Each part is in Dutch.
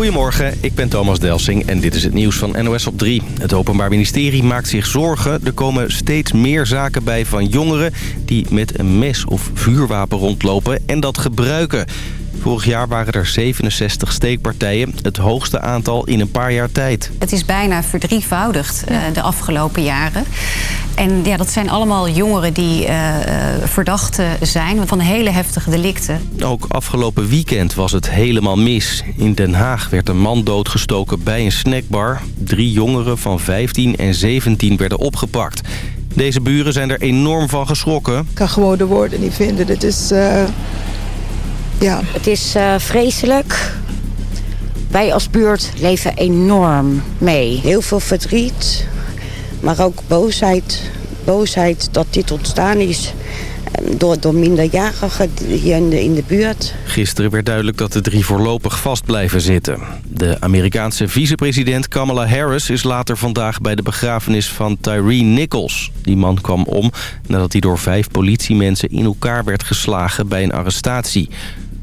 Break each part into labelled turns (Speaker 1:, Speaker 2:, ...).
Speaker 1: Goedemorgen, ik ben Thomas Delsing en dit is het nieuws van NOS op 3. Het Openbaar Ministerie maakt zich zorgen. Er komen steeds meer zaken bij van jongeren die met een mes of vuurwapen rondlopen en dat gebruiken. Vorig jaar waren er 67 steekpartijen, het hoogste aantal in een paar jaar tijd.
Speaker 2: Het is bijna verdrievoudigd uh, de afgelopen jaren. En ja, dat zijn allemaal jongeren die uh, verdacht zijn van hele heftige delicten.
Speaker 1: Ook afgelopen weekend was het helemaal mis. In Den Haag werd een man doodgestoken bij een snackbar. Drie jongeren van 15 en 17 werden opgepakt. Deze buren zijn er enorm van geschrokken. Ik
Speaker 3: kan gewoon de woorden niet vinden. Dit is... Uh ja.
Speaker 4: Het is uh, vreselijk. Wij als buurt leven enorm mee. Heel veel verdriet, maar ook boosheid. Boosheid dat dit ontstaan is door, door minderjarigen hier in de, in de buurt.
Speaker 1: Gisteren werd duidelijk dat de drie voorlopig vast blijven zitten. De Amerikaanse vicepresident Kamala Harris is later vandaag bij de begrafenis van Tyree Nichols. Die man kwam om nadat hij door vijf politiemensen in elkaar werd geslagen bij een arrestatie.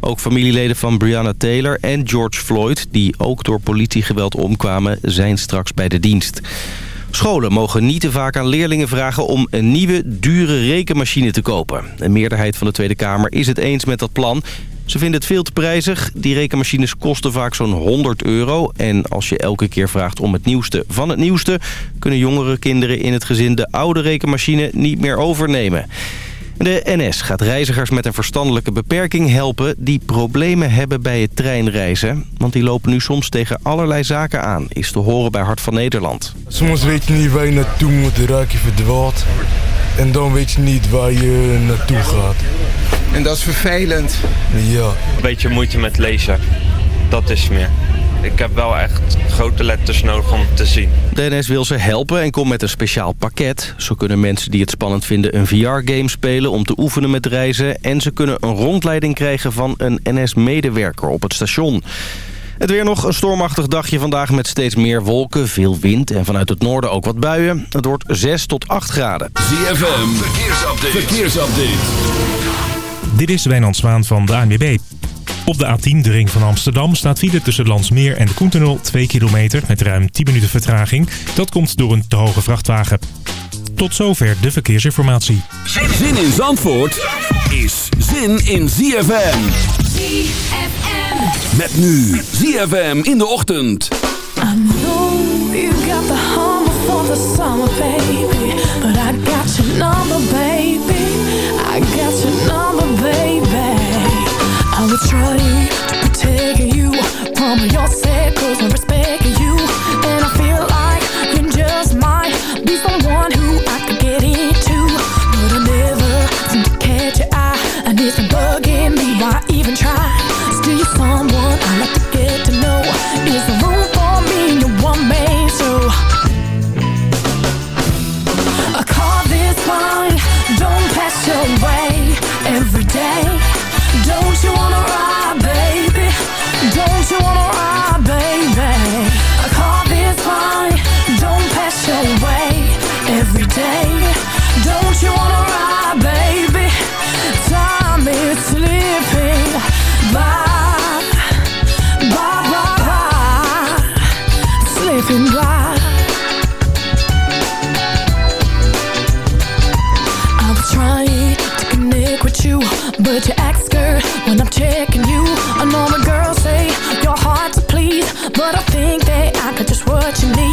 Speaker 1: Ook familieleden van Breonna Taylor en George Floyd... die ook door politiegeweld omkwamen, zijn straks bij de dienst. Scholen mogen niet te vaak aan leerlingen vragen om een nieuwe, dure rekenmachine te kopen. Een meerderheid van de Tweede Kamer is het eens met dat plan. Ze vinden het veel te prijzig. Die rekenmachines kosten vaak zo'n 100 euro. En als je elke keer vraagt om het nieuwste van het nieuwste... kunnen jongere kinderen in het gezin de oude rekenmachine niet meer overnemen. De NS gaat reizigers met een verstandelijke beperking helpen... die problemen hebben bij het treinreizen. Want die lopen nu soms tegen allerlei zaken aan, is te horen bij Hart van Nederland.
Speaker 5: Soms weet je niet waar je naartoe moet, raak je verdwaald. En dan weet je niet waar je naartoe gaat.
Speaker 6: En dat is vervelend.
Speaker 5: Ja.
Speaker 7: Een beetje moeite met lezen. Dat is meer. Ik heb wel echt grote letters nodig om te zien.
Speaker 1: De NS wil ze helpen en komt met een speciaal pakket. Zo kunnen mensen die het spannend vinden een VR-game spelen om te oefenen met reizen. En ze kunnen een rondleiding krijgen van een NS-medewerker op het station. Het weer nog een stormachtig dagje vandaag met steeds meer wolken, veel wind en vanuit het noorden ook wat buien. Het wordt 6 tot 8 graden.
Speaker 8: ZFM, verkeersupdate. verkeersupdate.
Speaker 9: Dit is Wijnand Zwaan van de ANWB. Op de A10, de ring van Amsterdam, staat file tussen Landsmeer en de Koentunnel 2 kilometer met ruim 10 minuten vertraging. Dat komt door een te hoge vrachtwagen. Tot zover de verkeersinformatie.
Speaker 8: Zin in Zandvoort is zin in ZFM.
Speaker 10: ZFM.
Speaker 8: Met nu ZFM in de ochtend.
Speaker 10: I know you got the for the summer, baby. But I got your number, baby. I got your number, baby. Try to protect you from yourself Cause I respect you. And I feel like you just might be who I could get into. But I never seem to catch your eye And slipping. I'm trying to connect with you, but you act scared when I'm checking you. I know my girls say you're hard to please, but I think that I got just what you need.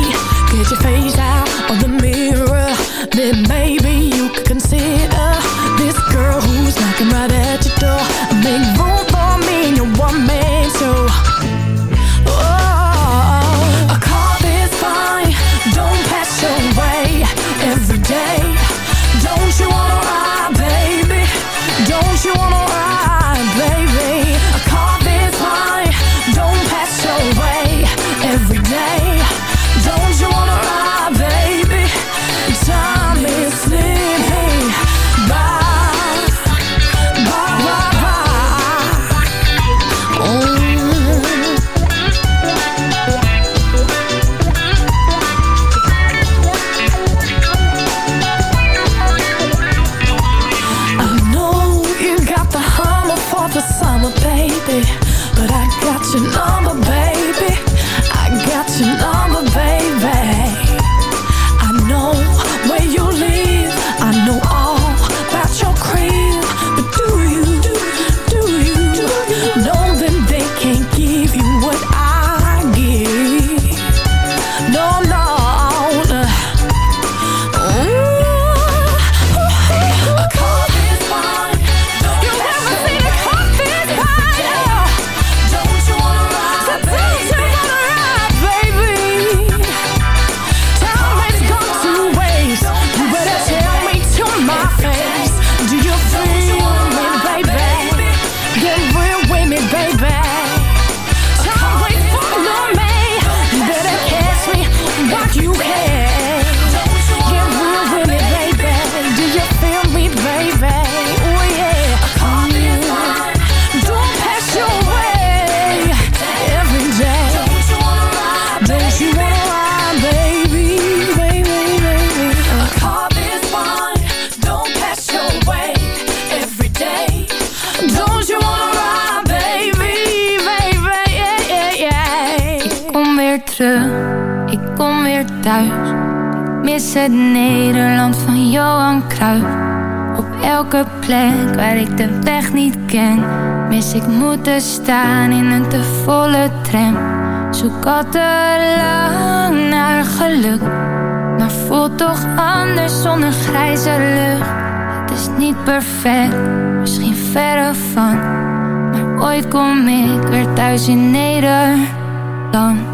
Speaker 11: Thuis. Mis het Nederland van Johan Cruijff. Op elke plek waar ik de weg niet ken, mis ik moeten staan in een te volle tram. Zoek al te lang naar geluk, maar voelt toch anders zonder grijze lucht. Het is niet perfect, misschien verre van, maar ooit kom ik weer thuis in Nederland.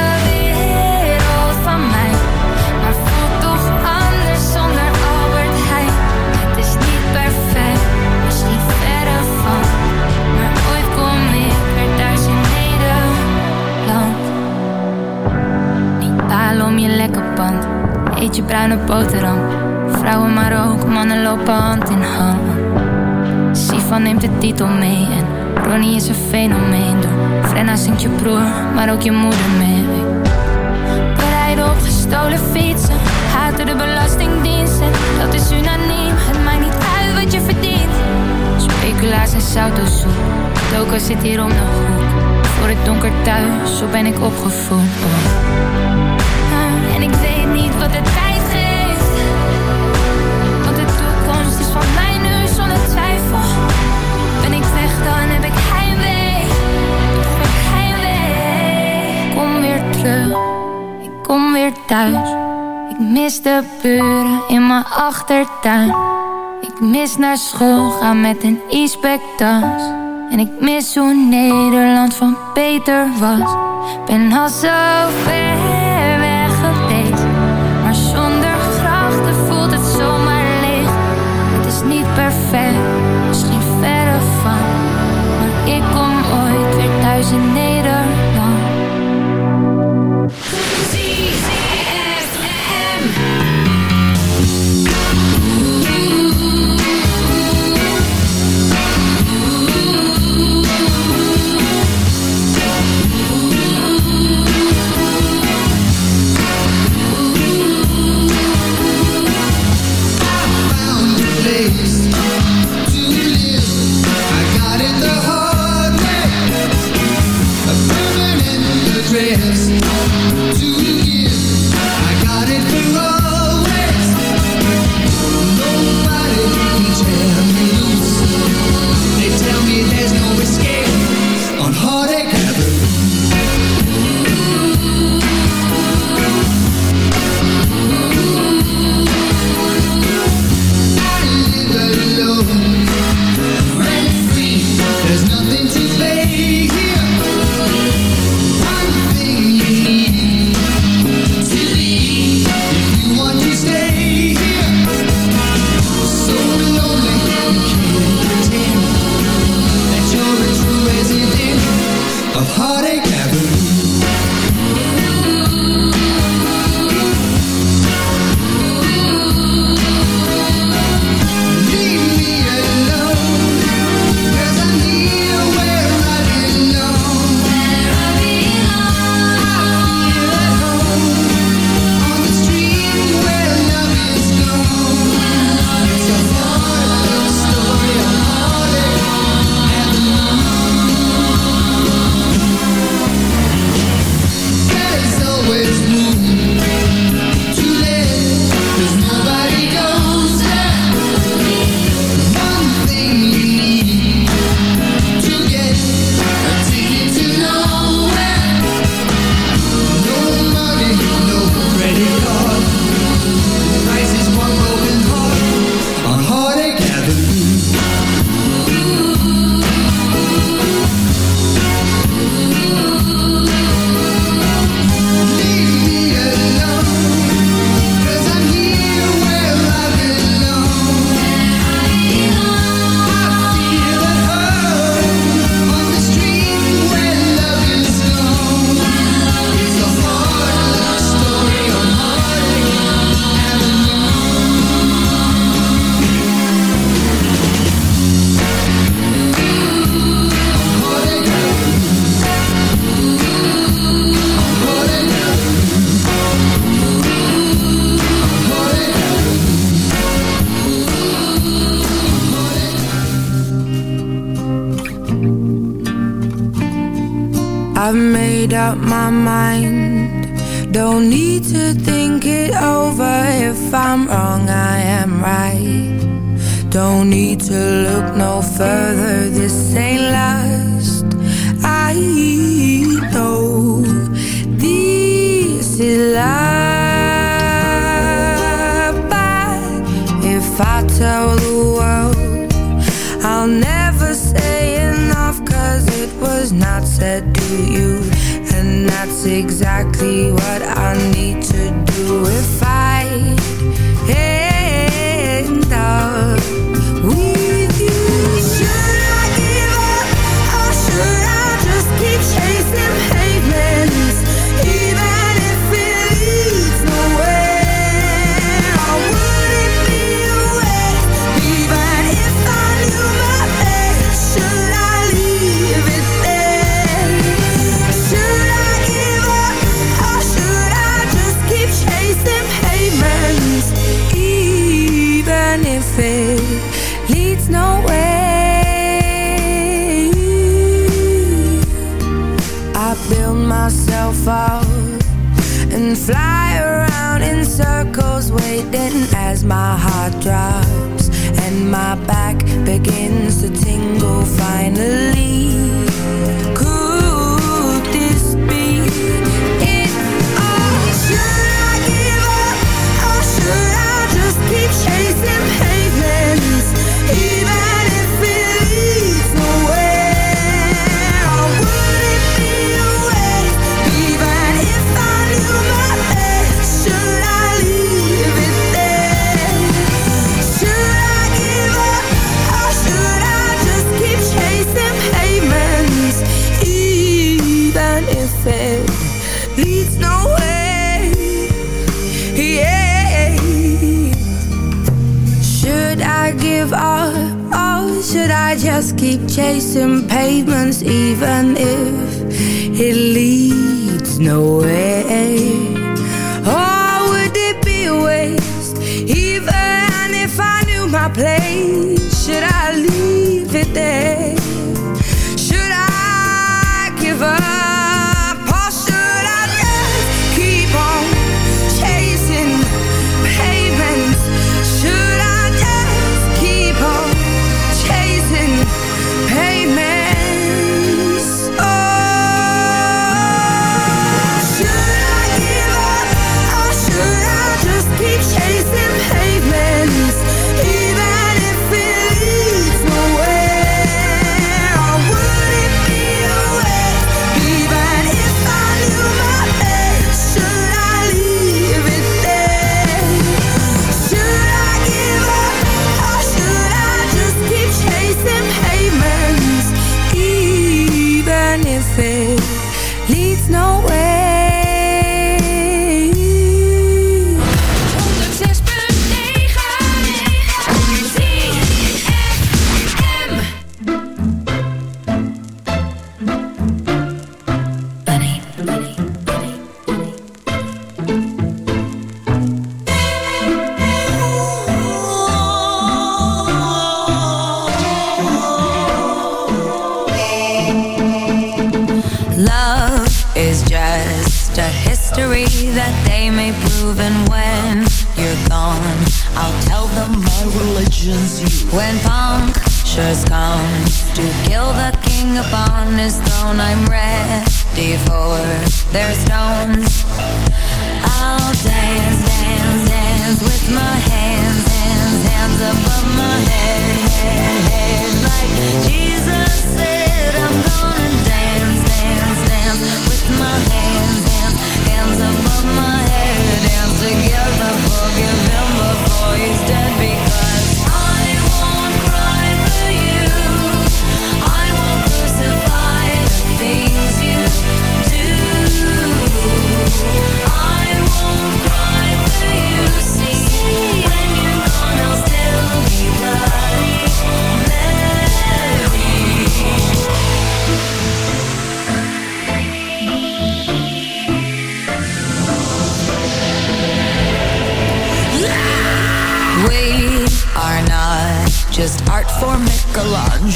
Speaker 11: Eet je bruine boterham. Vrouwen maar ook, mannen lopen hand in hand. Sifan neemt de titel mee en Ronnie is een fenomeen. Door Frenna zingt je broer, maar ook je moeder mee. Rijden op gestolen fietsen, haten de belastingdiensten. Dat is unaniem, het maakt niet uit wat je verdient. Speculaas en sautosoep, Toka zit hier om de hoek. Voor het donker thuis, zo ben ik opgevoed. Ik mis de buren in mijn achtertuin. Ik mis naar school gaan met een e-spectas. En ik mis hoe Nederland van Peter was. Ben al zo ver weg geweest. Maar zonder grachten voelt het zomaar leeg. Het is niet perfect, misschien verre van. Maar ik kom ooit weer thuis in Nederland.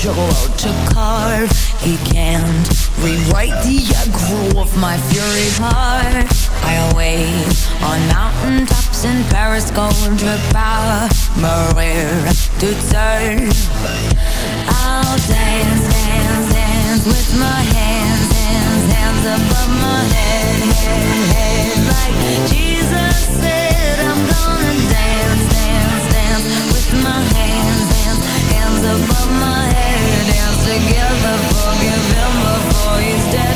Speaker 12: Joe to
Speaker 13: carve. He can't rewrite the aggro of my fury heart. I await on mountain tops in Paris, going to power. Maria to turn. I'll dance, dance, dance with my hands, hands, hands above my head, head, head. Like Jesus said, I'm gonna dance, dance, dance with my hands, hands above my head dance together, forgive him before he's dead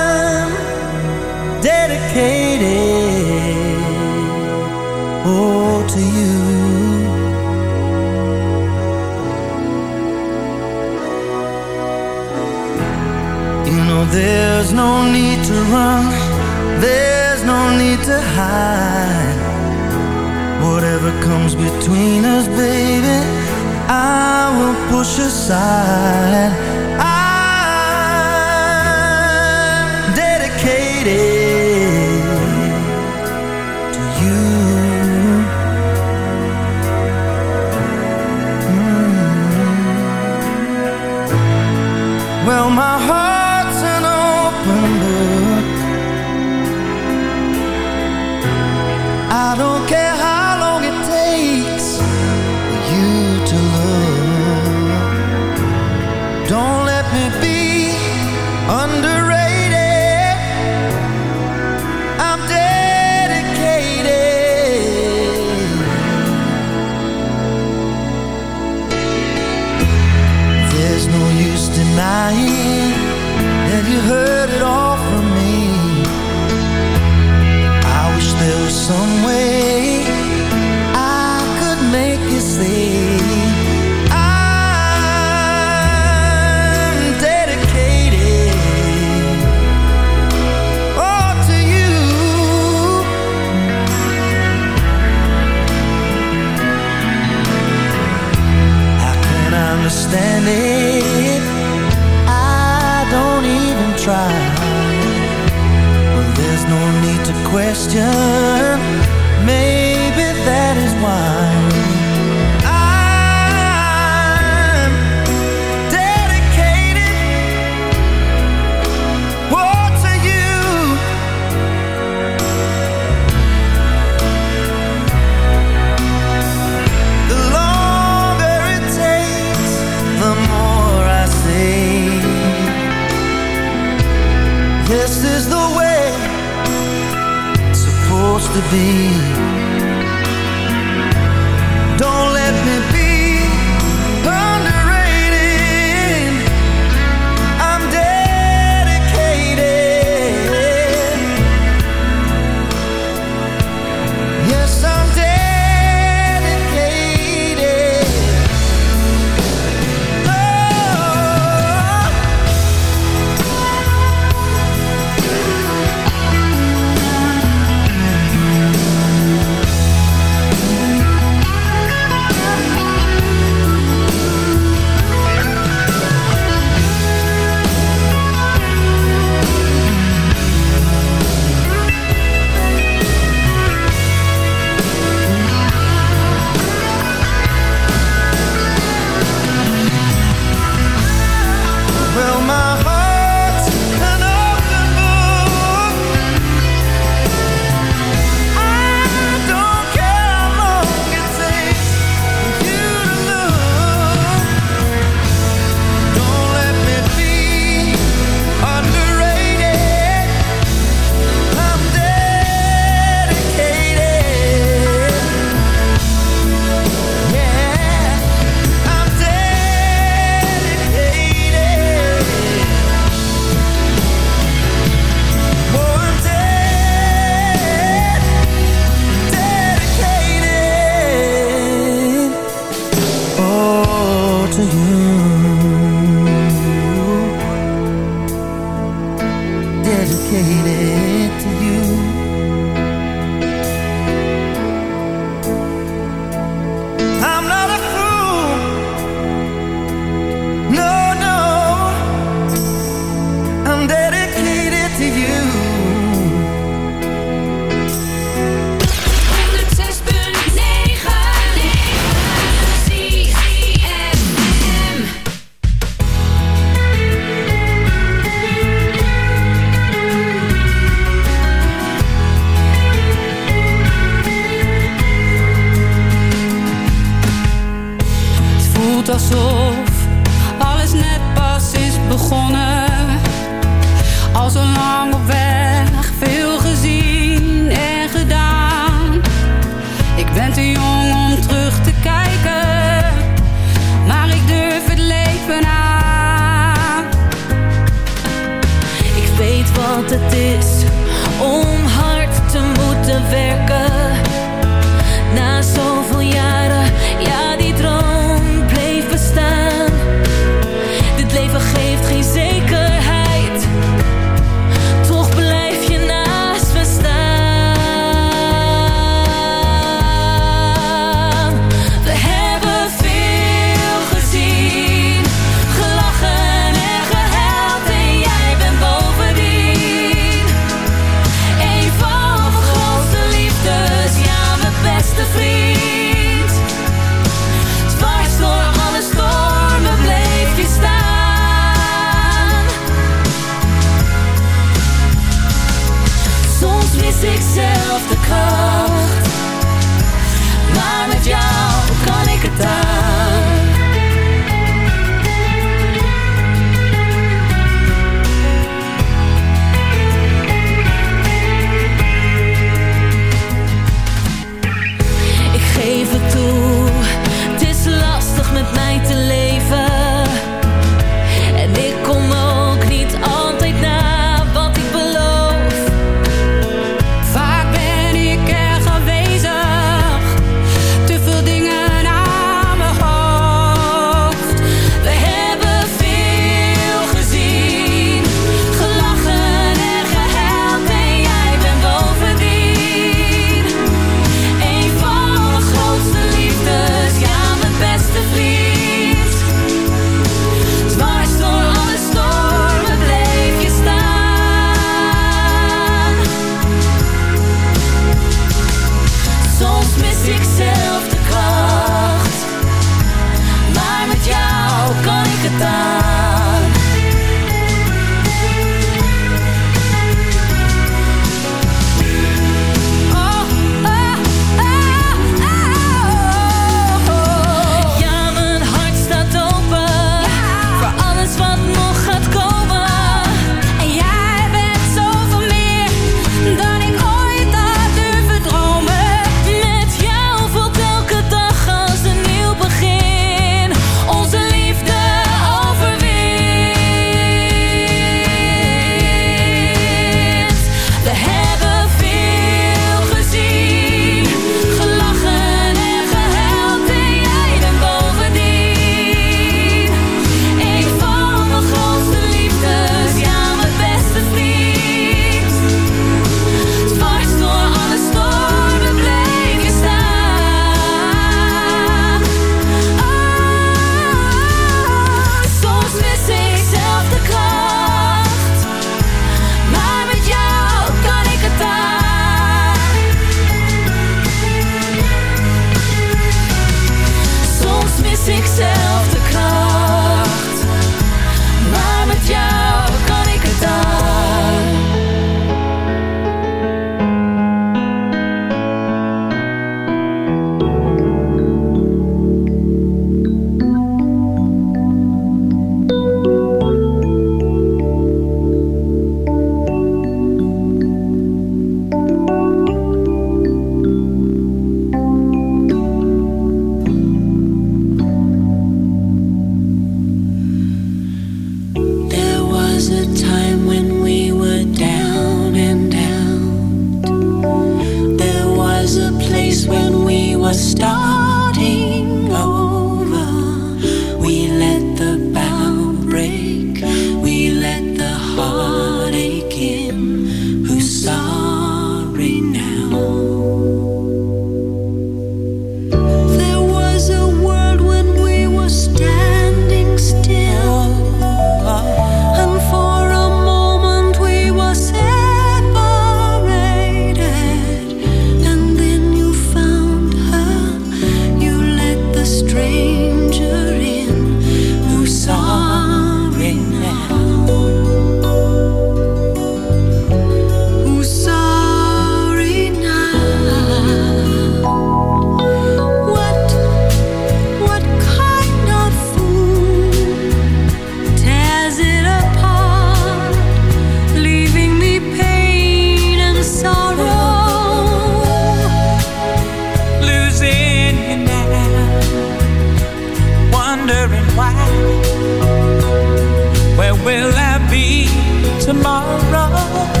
Speaker 14: tomorrow?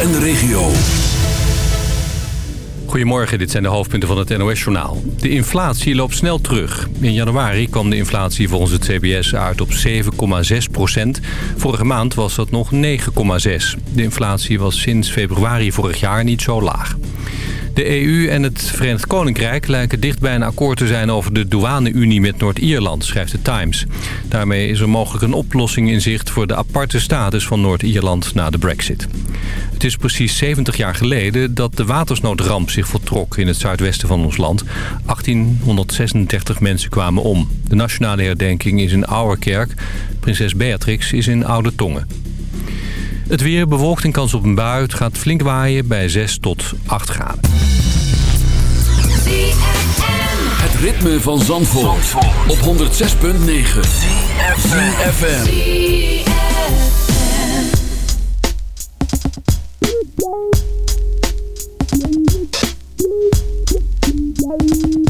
Speaker 8: En de regio.
Speaker 15: Goedemorgen, dit zijn de hoofdpunten van het NOS-journaal. De inflatie loopt snel terug. In januari kwam de inflatie volgens het CBS uit op 7,6 procent. Vorige maand was dat nog 9,6. De inflatie was sinds februari vorig jaar niet zo laag. De EU en het Verenigd Koninkrijk lijken dicht bij een akkoord te zijn over de douane-unie met Noord-Ierland, schrijft de Times. Daarmee is er mogelijk een oplossing in zicht voor de aparte status van Noord-Ierland na de brexit. Het is precies 70 jaar geleden dat de watersnoodramp zich voltrok in het zuidwesten van ons land. 1836 mensen kwamen om. De nationale herdenking is in Ouwerkerk. Prinses Beatrix is in Oude Tongen. Het weer bewolkt en kans op een bui. Het gaat flink waaien bij 6 tot 8 graden.
Speaker 8: Het ritme van Zandvoort, op 106.9. ZFM!
Speaker 16: Thank.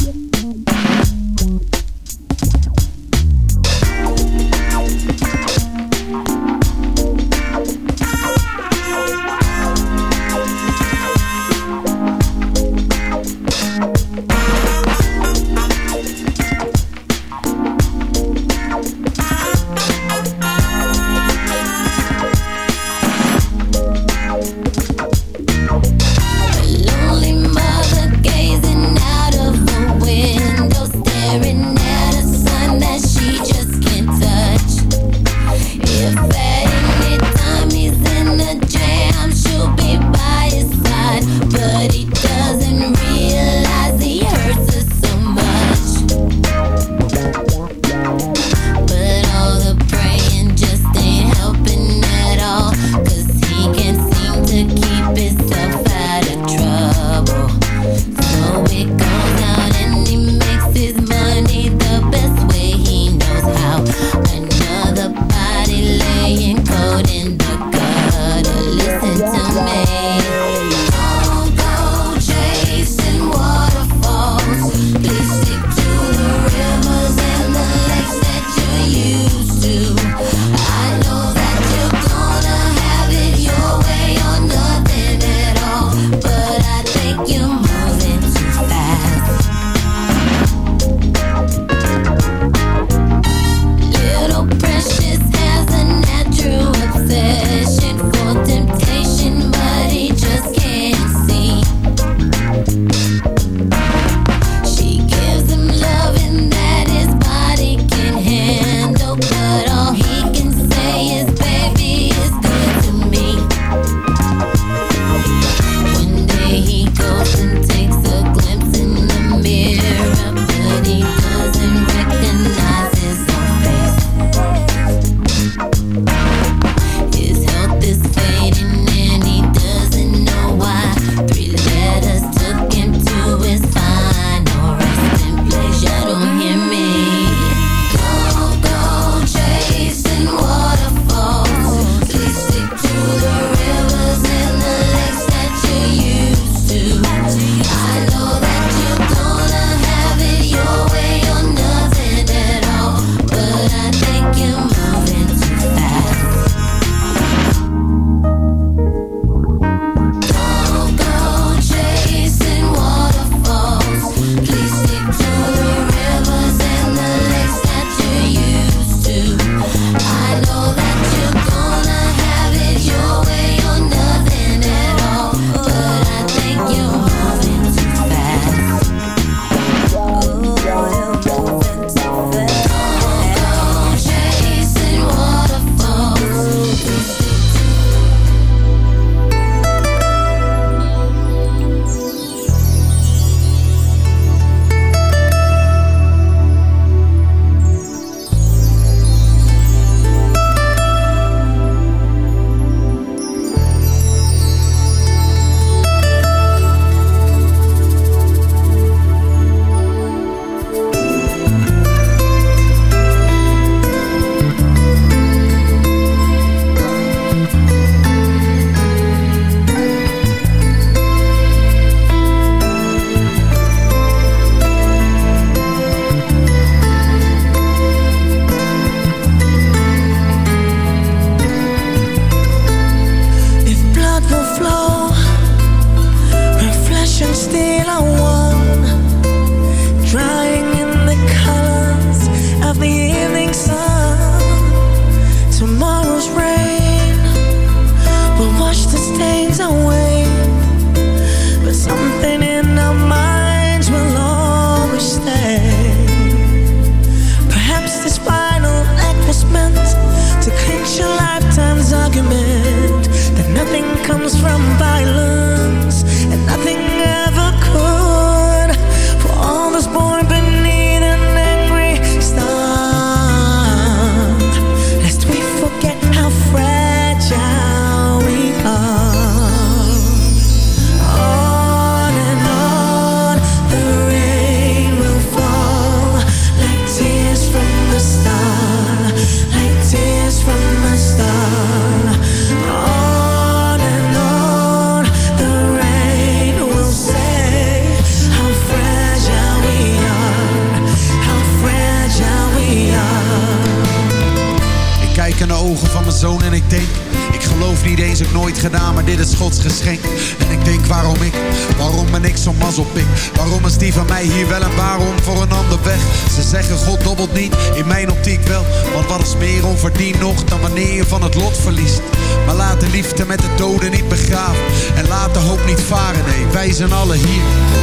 Speaker 16: nog dan wanneer je van het lot verliest. Maar laat de liefde met de doden niet begraven. En laat de hoop niet varen, nee, wij zijn alle hier.